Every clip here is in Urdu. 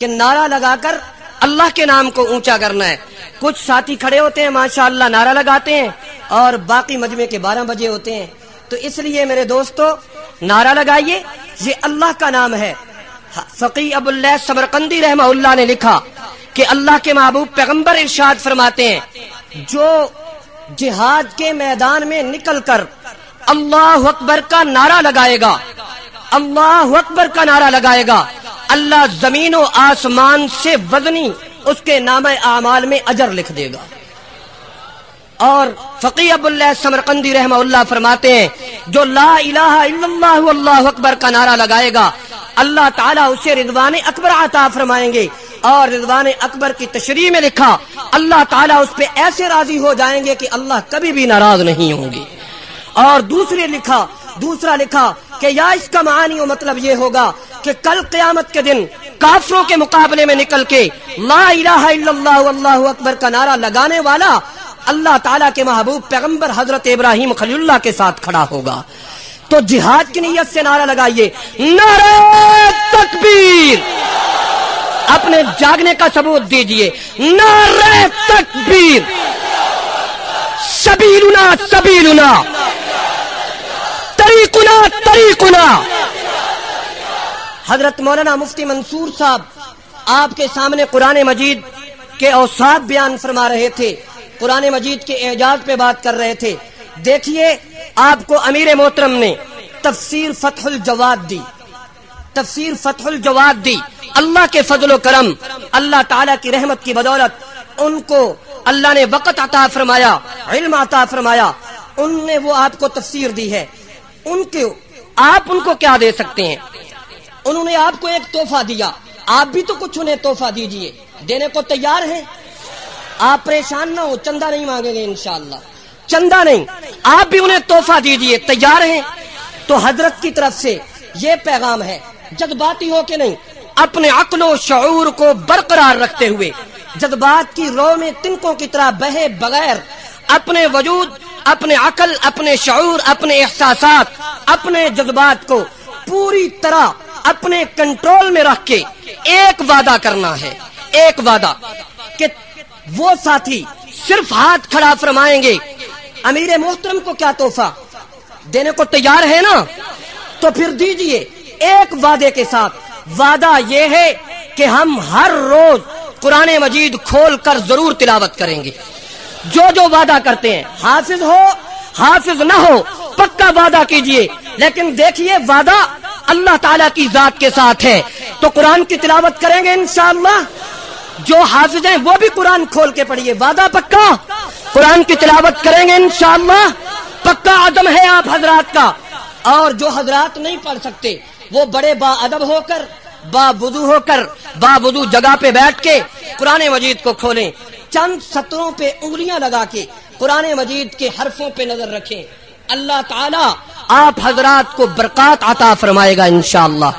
کہ نعرہ لگا کر اللہ کے نام کو اونچا کرنا ہے۔ کچھ ساتھی کھڑے ہوتے ہیں ماشاء اللہ نعرہ لگاتے ہیں اور باقی مجمع کے بارہ بجے ہوتے ہیں۔ تو اس لیے میرے دوستو، نعرہ لگائیے، یہ اللہ کا نام ہے۔ فقی ابو اللہ سمرقندی رحمہ اللہ نے لکھا کہ اللہ کے محبوب پیغمبر ارشاد فرماتے ہیں، جو جہاد کے میدان میں نکل کر اللہ اکبر کا نعرہ لگائے گا، اللہ اکبر کا نعرہ لگائے گا۔ اللہ زمین و آسمان سے وزنی اس کے نام اعمال میں اجر لکھ دے گا۔ اور فقی اب اللہ سمرقندی رحمہ اللہ فرماتے ہیں، جو لا الہ الا اللہ اللہ اکبر کا نعرہ لگائے گا، اللہ تعالیٰ اسے رضوان اکبر عطا فرمائیں گے۔ اور رضوان اکبر کی تشریح میں لکھا، اللہ تعالیٰ اس پہ ایسے راضی ہو جائیں گے کہ اللہ کبھی بھی ناراض نہیں ہوں گے۔ اور دوسرے لکھا، دوسرا لکھا کہ یا اس کا معنی و مطلب یہ ہوگا کہ کل قیامت کے دن کافروں کے مقابلے میں نکل کے لا الہ الا اللہ اللہ اکبر کا نعرہ لگانے والا اللہ تعالیٰ کے محبوب پیغمبر حضرت ابراہیم خلی اللہ کے ساتھ کھڑا ہوگا۔ تو جہاد کی نیت سے نعرہ لگائیے۔ نعرہ تکبیر! اپنے جاگنے کا ثبوت دیجیے۔ نعرہ تکبیر! سبیلنا سبیلنا! طریقنا طریقنا! حضرت مولانا مفتی منصور صاحب آپ کے سامنے قرآن مجید کے اوساد بیان فرما رہے تھے۔ قرآن مجید کے اعجاز پہ بات کر رہے تھے۔ دیکھیے، آپ کو امیر محترم نے تفسیر فتح الجواد دی۔ تفسیر فتح الجواد دی۔ اللہ کے فضل و کرم، اللہ تعالی کی رحمت کی بدولت، ان کو اللہ نے وقت عطا فرمایا، علم عطا فرمایا۔ ان نے وہ آپ کو تفسیر دی ہے۔ ان کے، آپ ان کو کیا دے سکتے ہیں؟ انہوں نے آپ کو ایک تحفہ دیا۔ آپ بھی تو کچھ انہیں تحفہ دیجیے۔ دینے کو تیار ہیں؟ آپ پریشان نہ ہو، چندہ نہیں مانگیں گے انشاءاللہ۔ چندہ نہیں، آپ بھی انہیں تحفہ دیجیے، تیار ہیں؟ تو حضرت کی طرف سے یہ پیغام ہے، جذباتی ہو کے نہیں؟ اپنے عقل و شعور کو برقرار رکھتے ہوئے، جذبات کی رو میں تنکوں کی طرح بہے بغیر، اپنے وجود، اپنے عقل، اپنے شعور، اپنے احساسات، اپنے جذبات کو پوری طرح اپنے کنٹرول میں رکھ کے ایک وعدہ کرنا ہے۔ ایک وعدہ کہ وہ ساتھی صرف ہاتھ کھڑا فرمائیں گے۔ امیر محترم کو کیا تحفہ؟ دینے کو تیار ہے نا؟ تو پھر دیجیے ایک وعدے کے ساتھ۔ وعدہ یہ ہے کہ ہم ہر روز قرآن مجید کھول کر ضرور تلاوت کریں گے۔ جو جو وعدہ کرتے ہیں، حافظ ہو، حافظ نہ ہو، پکا وعدہ کیجیے۔ لیکن دیکھیے وعدہ اللہ تعالیٰ کی ذات کے ساتھ ہے۔ تو قرآن کی تلاوت کریں گے انشاءاللہ۔ جو حافظ ہیں وہ بھی قرآن کھول کے پڑھیے۔ وعدہ پکا۔ قرآن کی تلاوت کریں گے انشاءاللہ۔ پکا عدم ہے آپ حضرات کا۔ اور جو حضرات نہیں پڑھ سکتے، وہ بڑے با ادب ہو کر، با بدو ہو کر، با بدو جگہ پہ بیٹھ کے قرآن مجید کو کھولیں۔ چند سطروں پہ انگلیاں لگا کے قرآن مجید کے حرفوں پہ نظر رکھیں۔ اللہ تعالیٰ آپ حضرات کو برکات عطا فرمائے گا انشاءاللہ۔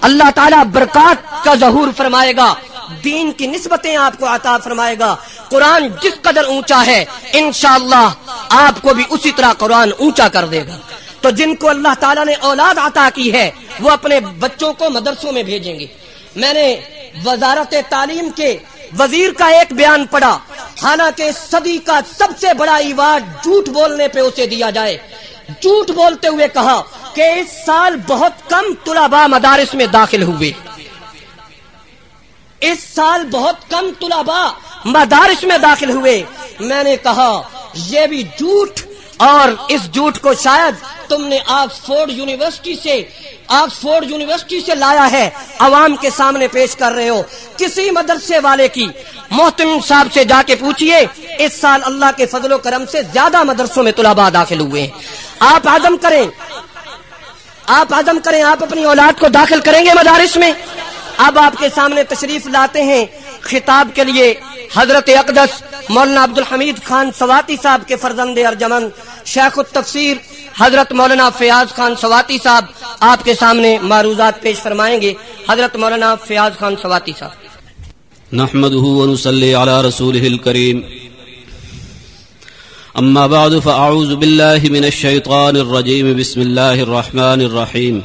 اللہ تعالیٰ برکات کا ظہور فرمائے گا، دین کی نسبتیں آپ کو عطا فرمائے گا۔ قرآن جس قدر اونچا ہے، انشاءاللہ آپ کو بھی اسی طرح قرآن اونچا کر دے گا۔ تو جن کو اللہ تعالیٰ نے اولاد عطا کی ہے، وہ اپنے بچوں کو مدرسوں میں بھیجیں گے۔ میں نے وزارت تعلیم کے وزیر کا ایک بیان پڑا حالانکہ صدی کا سب سے بڑا ایوارڈ جھوٹ بولنے پہ اسے دیا جائے۔ جھوٹ بولتے ہوئے کہا کہ اس سال بہت کم طلباء مدارس میں داخل ہوئے۔ اس سال بہت کم طلباء مدارس میں داخل ہوئے۔ میں نے کہا، یہ بھی جھوٹ اور اس جھوٹ کو شاید تم نے آکسفورڈ یونیورسٹی سے، آکسفورڈ یونیورسٹی سے لایا ہے، عوام کے سامنے پیش کر رہے ہو۔ کسی مدرسے والے کی محتم صاحب سے جا کے پوچھئے، اس سال اللہ کے فضل و کرم سے زیادہ مدرسوں میں طلباء داخل ہوئے۔ ہیں آپ عدم کریں۔ آپ عدم کریں، آپ اپنی اولاد کو داخل کریں گے مدارس میں۔ اب آپ کے سامنے تشریف لاتے ہیں خطاب کے لیے حضرت اقدس مولانا عبد الحمید خان سواتی صاحب کے فرزند ارجمن شیخ التفسیر حضرت مولانا فیاض خان سواتی صاحب آپ کے سامنے معروضات پیش فرمائیں گے۔ حضرت مولانا فیاض خان سواتی صاحب۔ نحمده ونصلي على رسوله الكريم أما بعد، فأعوذ بالله من الشيطان الرجيم. بسم الله الرحمن الرحيم.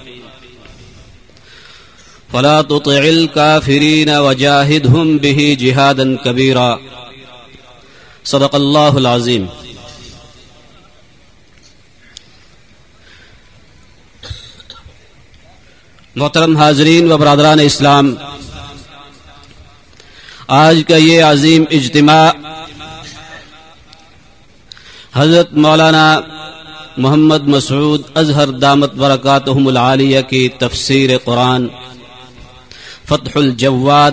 فلا تطع الكافرين وجاهدهم به جهادا كبيرا. صدق الله العظيم. محترم حاضرین و برادران اسلام، آج کا یہ عظیم اجتماع حضرت مولانا محمد مسعود اظہر دامت برکاتہم العالیہ کی تفسیر قرآن فتح الجواد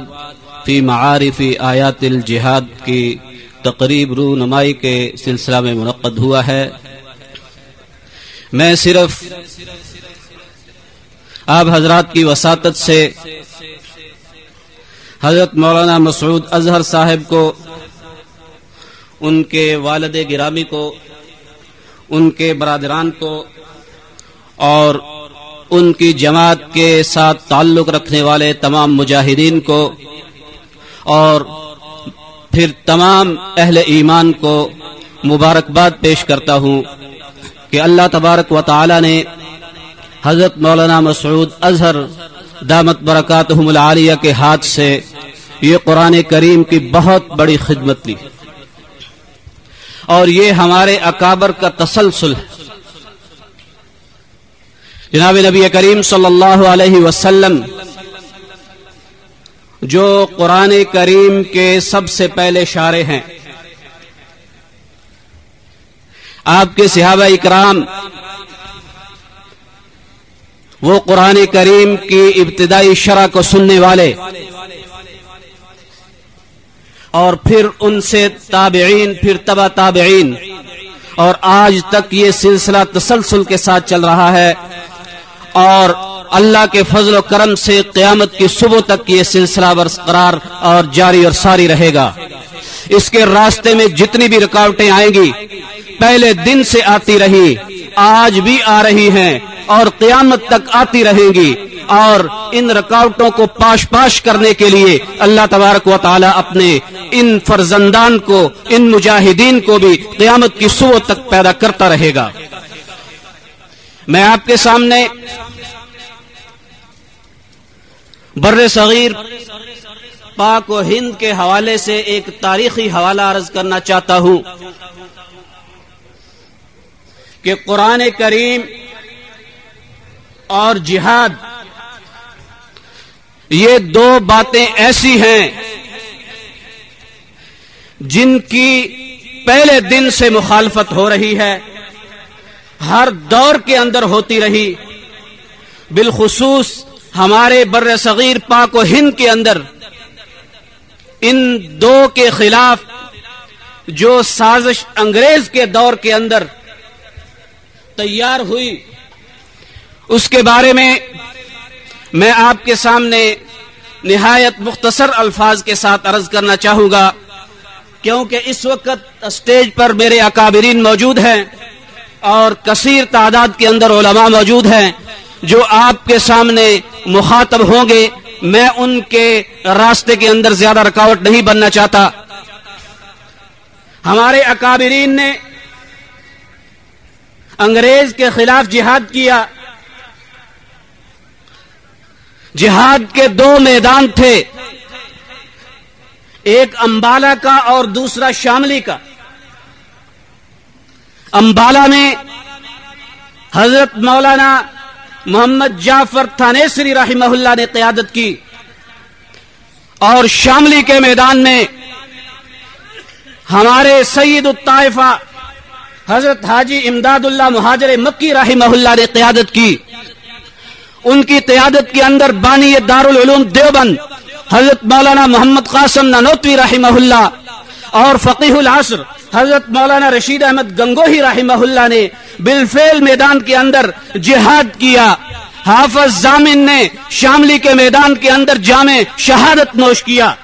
فی معارف آیات الجہاد کی تقریب رونمائی کے سلسلہ میں منعقد ہوا ہے۔ میں صرف آپ حضرات کی وساطت سے حضرت مولانا مسعود اظہر صاحب کو ان کے والد گرامی کو، ان کے برادران کو، اور ان کی جماعت کے ساتھ تعلق رکھنے والے تمام مجاہدین کو، اور پھر تمام اہل ایمان کو مبارکباد پیش کرتا ہوں کہ اللہ تبارک و تعالی نے حضرت مولانا مسعود اظہر دامت برکاتہم العالیہ کے ہاتھ سے یہ قرآن کریم کی بہت بڑی خدمت لی۔ اور یہ ہمارے اکابر کا تسلسل ہے۔ جناب نبی کریم صلی اللہ علیہ وسلم، جو قرآن کریم کے سب سے پہلے شارے ہیں۔ آپ کے صحابہ اکرام، وہ قرآن کریم کی ابتدائی شرح کو سننے والے۔ اور پھر ان سے تابعین، پھر تبا تابعین۔ اور آج تک یہ سلسلہ تسلسل کے ساتھ چل رہا ہے۔ اور اللہ کے فضل و کرم سے قیامت کی صبح تک یہ سلسلہ برقرار اور جاری اور ساری رہے گا۔ اس کے راستے میں جتنی بھی رکاوٹیں آئیں گی، پہلے دن سے آتی رہی، آج بھی آ رہی ہیں اور قیامت تک آتی رہیں گی۔ اور ان رکاوٹوں کو پاش پاش کرنے کے لیے اللہ تبارک و تعالی اپنے ان فرزندان کو، ان مجاہدین کو بھی قیامت کی صبح تک پیدا کرتا رہے گا۔ میں آپ کے سامنے بر صغیر پاک و ہند کے حوالے سے ایک تاریخی حوالہ عرض کرنا چاہتا ہوں کہ قرآن کریم اور جہاد یہ دو باتیں ایسی ہیں جن کی پہلے دن سے مخالفت ہو رہی ہے، ہر دور کے اندر ہوتی رہی۔ بالخصوص ہمارے بر صغیر پاک و ہند کے اندر۔ ان دو کے خلاف جو سازش انگریز کے دور کے اندر تیار ہوئی، اس کے بارے میں میں آپ کے سامنے نہایت مختصر الفاظ کے ساتھ عرض کرنا چاہوں گا، کیونکہ اس وقت اسٹیج پر میرے اکابرین موجود ہیں اور کثیر تعداد کے اندر علماء موجود ہیں جو آپ کے سامنے مخاطب ہوں گے۔ میں ان کے راستے کے اندر زیادہ رکاوٹ نہیں بننا چاہتا۔ ہمارے اکابرین نے انگریز کے خلاف جہاد کیا۔ جہاد کے دو میدان تھے۔ ایک امبالا کا اور دوسرا شاملی کا۔ امبالا میں حضرت مولانا محمد جعفر تھانیسری رحمہ اللہ نے قیادت کی۔ اور شاملی کے میدان میں ہمارے سید الطائفہ حضرت حاجی امداد اللہ مہاجر مکی رحمہ اللہ نے قیادت کی۔ ان کی قیادت کے اندر بانی دار العلوم دیوبند، حضرت مولانا محمد قاسم ننوتوی رحمہ اللہ اور فقیح العصر، حضرت مولانا رشید احمد گنگوہی رحمہ اللہ نے بالفعل میدان کے اندر جہاد کیا۔ حافظ زامن نے شاملی کے میدان کے اندر جامع شہادت نوش کیا۔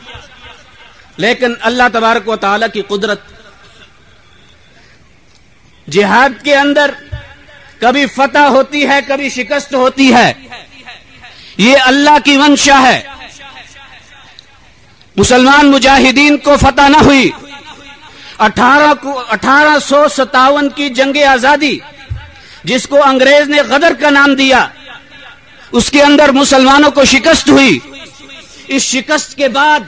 لیکن اللہ تبارک و تعالی کی قدرت، جہاد کے اندر کبھی فتح ہوتی ہے، کبھی شکست ہوتی ہے۔ یہ اللہ کی منشا ہے۔ مسلمان مجاہدین کو فتح نہ ہوئی۔ اٹھارہ اٹھارہ سو ستاون کی جنگ آزادی، جس کو انگریز نے غدر کا نام دیا، اس کے اندر مسلمانوں کو شکست ہوئی۔ اس شکست کے بعد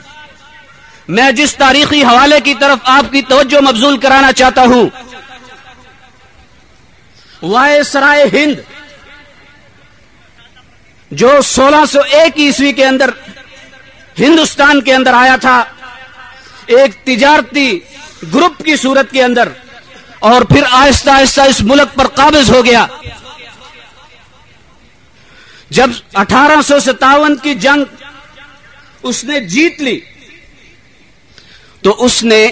میں جس تاریخی حوالے کی طرف آپ کی توجہ مبزول کرانا چاہتا ہوں وائے سرائے ہند، جو سولہ سو ایک عیسوی کے اندر، ہندوستان کے اندر آیا تھا، ایک تجارتی گروپ کی صورت کے اندر، اور پھر آہستہ آہستہ اس ملک پر قابض ہو گیا۔ جب اٹھارہ سو ستاون کی جنگ اس نے جیت لی، تو اس نے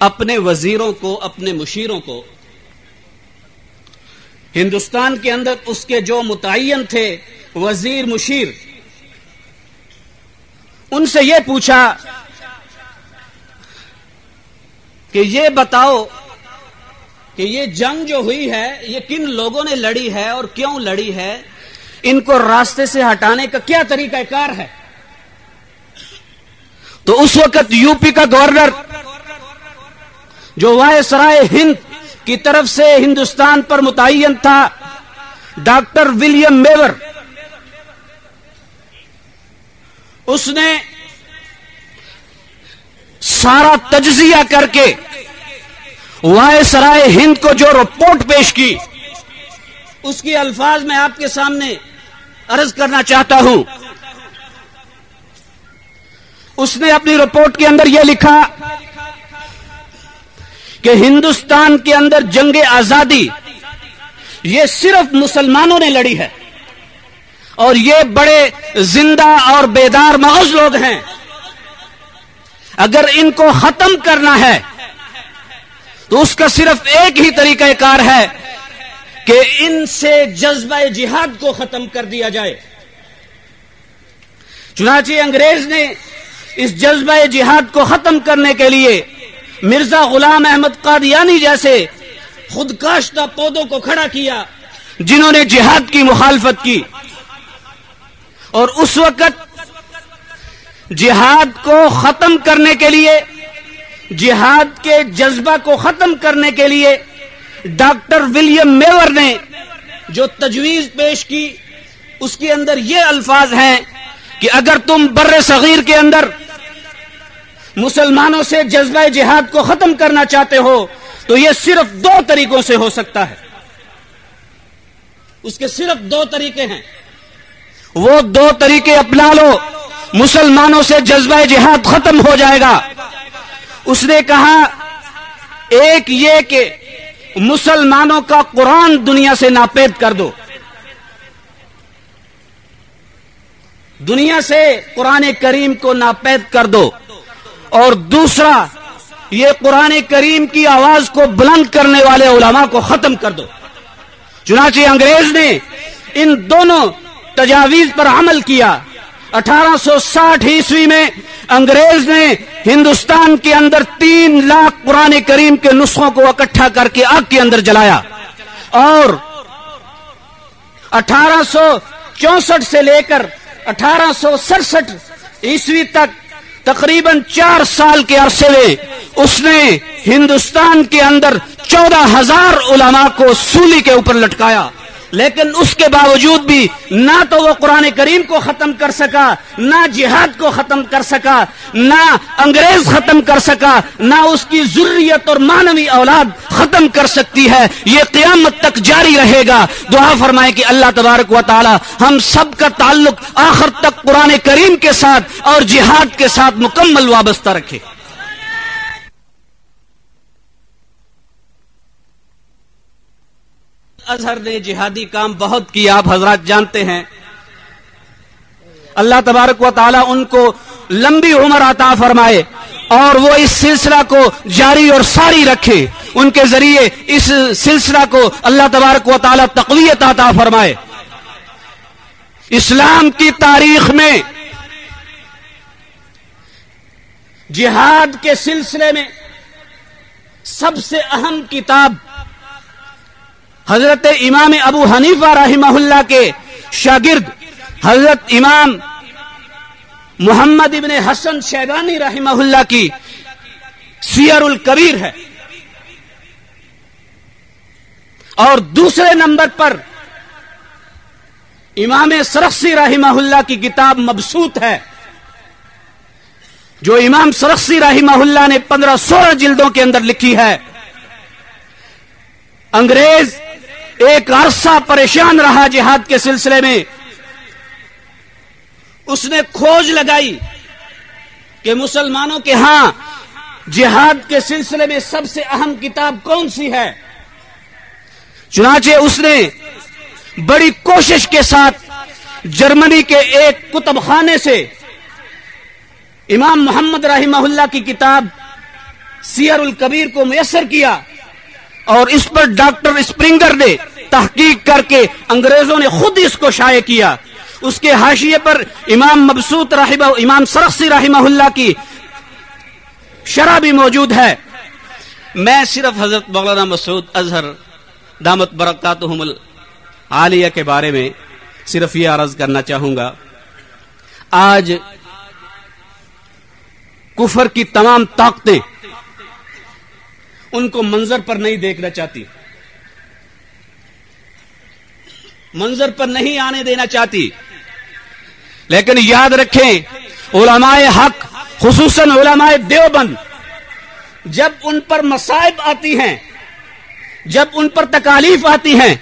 اپنے وزیروں کو، اپنے مشیروں کو ہندوستان کے اندر اس کے جو متعین تھے، وزیر مشیر، ان سے یہ پوچھا کہ یہ بتاؤ کہ یہ جنگ جو ہوئی ہے، یہ کن لوگوں نے لڑی ہے اور کیوں لڑی ہے؟ ان کو راستے سے ہٹانے کا کیا طریقہ کار ہے؟ تو اس وقت یو پی کا گورنر، جو وائے سرائے ہند کی طرف سے ہندوستان پر متعین تھا ڈاکٹر ولیم میور۔ اس نے سارا تجزیہ کر کے وائے سرائے ہند کو جو رپورٹ پیش کی، اس کی الفاظ میں آپ کے سامنے عرض کرنا چاہتا ہوں۔ اس نے اپنی رپورٹ کے اندر یہ لکھا کہ ہندوستان کے اندر جنگ آزادی یہ صرف مسلمانوں نے لڑی ہے اور یہ بڑے زندہ اور بیدار مغز لوگ ہیں۔ اگر ان کو ختم کرنا ہے تو اس کا صرف ایک ہی طریقہ کار ہے کہ ان سے جذبہ جہاد کو ختم کر دیا جائے۔ چنانچہ انگریز نے اس جذبہ جہاد کو ختم کرنے کے لیے مرزا غلام احمد قادیانی جیسے خود کاشتہ پودوں کو کھڑا کیا، جنہوں نے جہاد کی مخالفت کی۔ اور اس وقت جہاد کو ختم کرنے کے لیے، جہاد کے جذبہ کو ختم کرنے کے لیے ڈاکٹر ولیم میور نے جو تجویز پیش کی، اس کے اندر یہ الفاظ ہیں کہ اگر تم بر صغیر کے اندر مسلمانوں سے جذبہ جہاد کو ختم کرنا چاہتے ہو، تو یہ صرف دو طریقوں سے ہو سکتا ہے۔ اس کے صرف دو طریقے ہیں۔ وہ دو طریقے اپنا لو، مسلمانوں سے جذبہ جہاد ختم ہو جائے گا۔ اس نے کہا، ایک یہ کہ مسلمانوں کا قرآن دنیا سے ناپید کر دو۔ دنیا سے قرآن کریم کو ناپید کر دو۔ اور دوسرا، یہ قرآن کریم کی آواز کو بلند کرنے والے علماء کو ختم کر دو۔ چنانچہ انگریز نے ان دونوں تجاویز پر عمل کیا۔ اٹھارہ سو ساٹھ عیسوی میں انگریز نے ہندوستان کے اندر تین لاکھ قرآن کریم کے نسخوں کو اکٹھا کر کے آگ کے اندر جلایا۔ اور اٹھارہ سو چونسٹھ سے لے کر اٹھارہ سو سڑسٹھ عیسوی تک تقریباً چار سال کے عرصے میں اس نے ہندوستان کے اندر چودہ ہزار علماء کو سولی کے اوپر لٹکایا۔ لیکن اس کے باوجود بھی نہ تو وہ قرآن کریم کو ختم کر سکا، نہ جہاد کو ختم کر سکا، نہ انگریز ختم کر سکا، نہ اس کی ضروریت اور مانوی اولاد ختم کر سکتی ہے۔ یہ قیامت تک جاری رہے گا۔ دعا فرمائے کہ اللہ تبارک و تعالی ہم سب کا تعلق آخر تک قرآن کریم کے ساتھ اور جہاد کے ساتھ مکمل وابستہ رکھے۔ اظہر نے جہادی کام بہت کیا، آپ حضرات جانتے ہیں۔ اللہ تبارک و تعالی ان کو لمبی عمر عطا فرمائے اور وہ اس سلسلہ کو جاری اور ساری رکھے۔ ان کے ذریعے اس سلسلہ کو اللہ تبارک و تعالی تقویت عطا فرمائے۔ اسلام کی تاریخ میں جہاد کے سلسلے میں سب سے اہم کتاب حضرت امام ابو حنیفہ رحمہ اللہ کے شاگرد حضرت امام محمد ابن حسن شیبانی رحمہ اللہ کی سیر الکبیر ہے۔ اور دوسرے نمبر پر امام سرخسی رحمہ اللہ کی کتاب مبسوط ہے، جو امام سرخسی رحمہ اللہ نے پندرہ سولہ جلدوں کے اندر لکھی ہے۔ انگریز ایک عرصہ پریشان رہا جہاد کے سلسلے میں۔ اس نے کھوج لگائی کہ مسلمانوں کے ہاں جہاد کے سلسلے میں سب سے اہم کتاب کون سی ہے۔ چنانچہ اس نے بڑی کوشش کے ساتھ جرمنی کے ایک کتب خانے سے امام محمد رحمہ اللہ کی کتاب سیر الکبیر کو میسر کیا۔ اور اس پر ڈاکٹر اسپرنگر نے تحقیق کر کے انگریزوں نے خود اس کو شائع کیا۔ اس کے حاشیے پر امام مبسوط رحمہ امام سرخسی رحمہ اللہ کی شرح بھی موجود ہے۔ میں صرف حضرت مولانا مسعود اظہر دامت برکات عالیہ کے بارے میں صرف یہ عرض کرنا چاہوں گا۔ آج کفر کی تمام طاقتیں ان کو منظر پر نہیں دیکھنا چاہتی۔ منظر پر نہیں آنے دینا چاہتی۔ لیکن یاد رکھیں، علماء حق، خصوصاً علماء دیوبند، جب ان پر مصائب آتی ہیں، جب ان پر تکالیف آتی ہیں،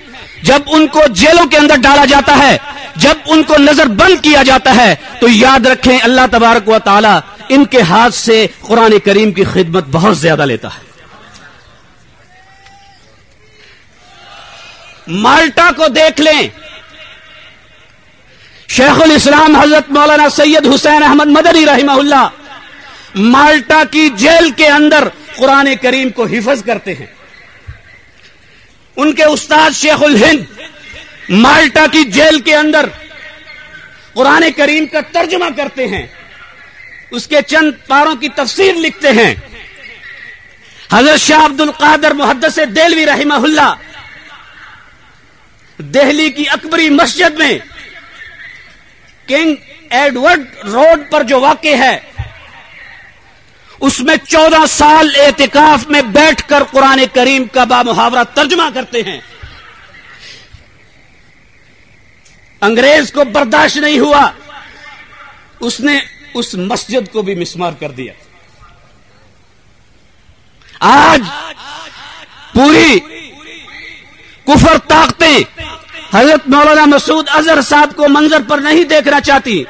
جب ان کو جیلوں کے اندر ڈالا جاتا ہے، جب ان کو نظر بند کیا جاتا ہے، تو یاد رکھیں اللہ تبارک و تعالی ان کے ہاتھ سے قرآن کریم کی خدمت بہت زیادہ لیتا ہے۔ مالٹا کو دیکھ لیں۔ شیخ الاسلام حضرت مولانا سید حسین احمد مدنی رحمہ اللہ مالٹا کی جیل کے اندر قرآن کریم کو حفظ کرتے ہیں۔ ان کے استاد شیخ الہند مالٹا کی جیل کے اندر قرآن کریم کا ترجمہ کرتے ہیں۔ اس کے چند پاروں کی تفسیر لکھتے ہیں۔ حضرت شاہ عبد القادر محدث دلوی رحمہ اللہ دہلی کی اکبری مسجد میں کنگ ایڈورڈ روڈ پر جو واقع ہے، اس میں چودہ سال اعتکاف میں بیٹھ کر قرآن کریم کا با محاورہ ترجمہ کرتے ہیں۔ انگریز کو برداشت نہیں ہوا، اس نے اس مسجد کو بھی مسمار کر دیا۔ آج پوری کفر طاقتیں۔ حضرت مولانا مسعود اظہر صاحب کو منظر پر نہیں دیکھنا چاہتی۔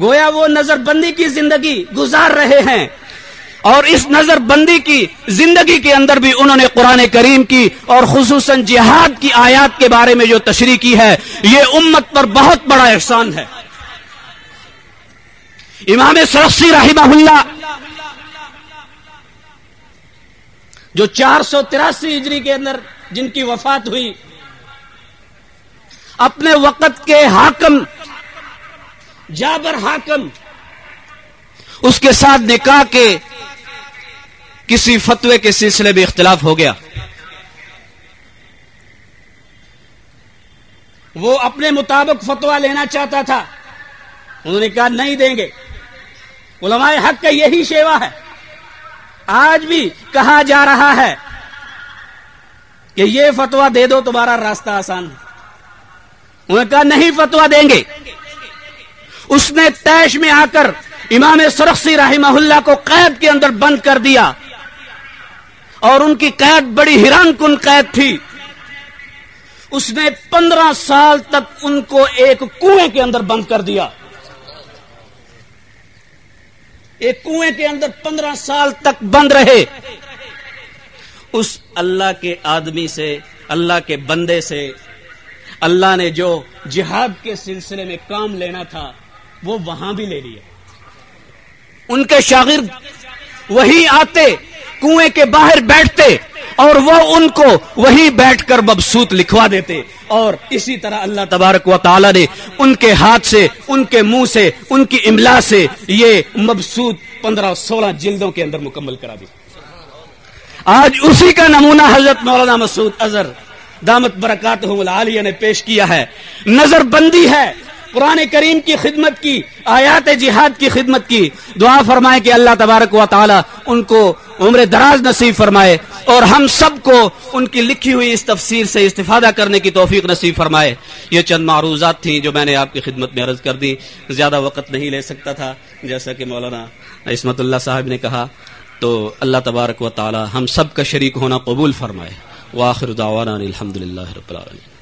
گویا وہ نظر بندی کی زندگی گزار رہے ہیں۔ اور اس نظر بندی کی زندگی کے اندر بھی انہوں نے قرآن کریم کی اور خصوصاً جہاد کی آیات کے بارے میں جو تشریح کی ہے، یہ امت پر بہت بڑا احسان ہے۔ امام سرخی رحمہ اللہ جو چار سو تراسی ہجری کے اندر جن کی وفات ہوئی، اپنے وقت کے حاکم، جابر حاکم، اس کے ساتھ نکاح کے کسی فتوے کے سلسلے میں اختلاف ہو گیا۔ وہ اپنے مطابق فتوا لینا چاہتا تھا، انہوں نے کہا نہیں دیں گے۔ علماء حق کا یہی شیوا ہے۔ آج بھی کہا جا رہا ہے کہ یہ فتوا دے دو، تمہارا راستہ آسان ہے۔ انہوں نے کہا نہیں فتوا دیں گے۔ اس نے تیش میں آ کر امام سرخسی رحمہ اللہ کو قید کے اندر بند کر دیا۔ اور ان کی قید بڑی حیران کن قید تھی۔ اس نے پندرہ سال تک ان کو ایک کنویں کے اندر بند کر دیا۔ ایک کنویں کے اندر پندرہ سال تک بند رہے۔ اس اللہ کے آدمی سے، اللہ کے بندے سے، اللہ نے جو جہاد کے سلسلے میں کام لینا تھا، وہ وہاں بھی لے لیا ان کے شاگرد وہی آتے، کنویں کے باہر بیٹھتے۔ اور وہ ان کو وہی بیٹھ کر مبسوط لکھوا دیتے۔ اور اسی طرح اللہ تبارک و تعالی نے ان کے ہاتھ سے، ان کے منہ سے، ان کی املا سے یہ مبسوط پندرہ سولہ جلدوں کے اندر مکمل کرا دی۔ آج اسی کا نمونہ حضرت مولانا مسعود اظہر، دامت برکات نے پیش کیا ہے۔ نظر بندی ہے۔ قرآن کریم کی خدمت کی، آیات جہاد کی خدمت کی۔ دعا فرمائے کہ اللہ تبارک و تعالی ان کو عمر دراز نصیب فرمائے اور ہم سب کو ان کی لکھی ہوئی اس تفسیر سے استفادہ کرنے کی توفیق نصیب فرمائے۔ یہ چند معروضات تھیں جو میں نے آپ کی خدمت میں عرض کر دی۔ زیادہ وقت نہیں لے سکتا تھا، جیسا کہ مولانا عصمت اللہ صاحب نے کہا۔ تو اللہ تبارک و تعالی ہم سب کا شریک ہونا قبول فرمائے۔ واخر دعوانا الحمد للہ رب العالمین۔